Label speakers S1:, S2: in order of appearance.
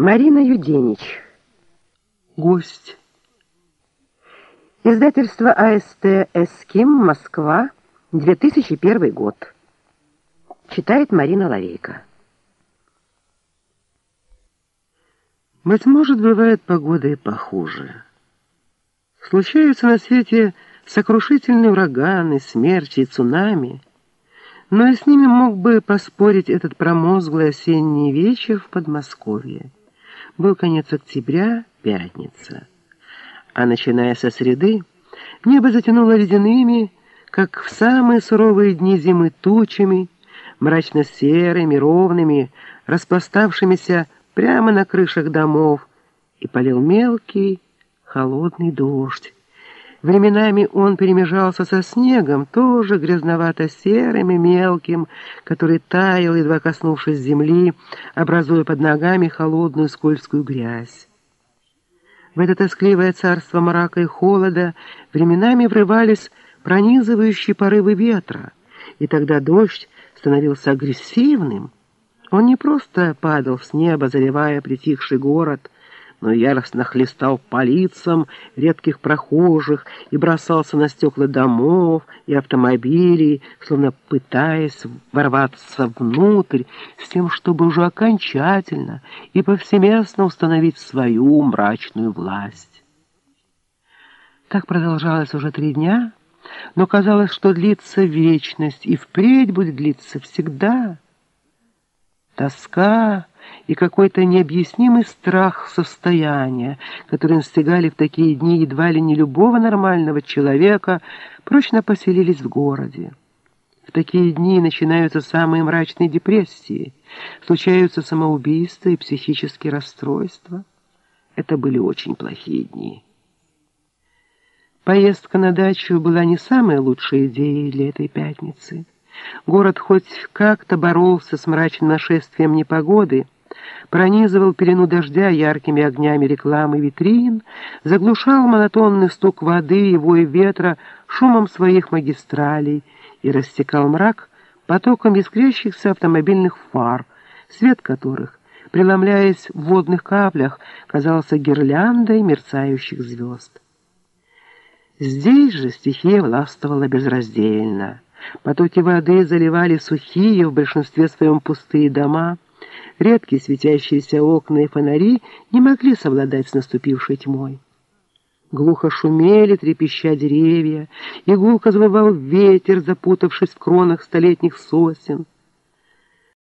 S1: Марина Юденич.
S2: Гость.
S1: Издательство АСТ «Эским», Москва, 2001 год. Читает Марина Лавейко.
S2: Быть может, бывает погода и похуже. Случаются на свете сокрушительные ураганы, смерчи и цунами, но и с ними мог бы поспорить этот промозглый осенний вечер в Подмосковье. Был конец октября, пятница. А начиная со среды, небо затянуло ледяными, как в самые суровые дни зимы тучами, мрачно-серыми, ровными, распластавшимися прямо на крышах домов, и полил мелкий, холодный дождь. Временами он перемежался со снегом, тоже грязновато-серым и мелким, который таял, едва коснувшись земли, образуя под ногами холодную скользкую грязь. В это тоскливое царство мрака и холода временами врывались пронизывающие порывы ветра, и тогда дождь становился агрессивным. Он не просто падал с неба, заливая притихший город, но яростно хлестал по лицам редких прохожих и бросался на стекла домов и автомобилей, словно пытаясь ворваться внутрь с тем, чтобы уже окончательно и повсеместно установить свою мрачную власть. Так продолжалось уже три дня, но казалось, что длится вечность и впредь будет длиться всегда. Тоска и какой-то необъяснимый страх состояния, которые настигали в такие дни едва ли не любого нормального человека, прочно поселились в городе. В такие дни начинаются самые мрачные депрессии, случаются самоубийства и психические расстройства. Это были очень плохие дни. Поездка на дачу была не самой лучшей идеей для этой пятницы. Город хоть как-то боролся с мрачным нашествием непогоды, пронизывал пелену дождя яркими огнями рекламы витрин, заглушал монотонный стук воды и вой ветра шумом своих магистралей и рассекал мрак потоком искрящихся автомобильных фар, свет которых, преломляясь в водных каплях, казался гирляндой мерцающих звезд. Здесь же стихия властвовала безраздельно. Потоки воды заливали сухие, в большинстве своем пустые дома, Редкие светящиеся окна и фонари не могли совладать с наступившей тьмой. Глухо шумели, трепеща деревья, и гулко завывал ветер, запутавшись в кронах столетних сосен —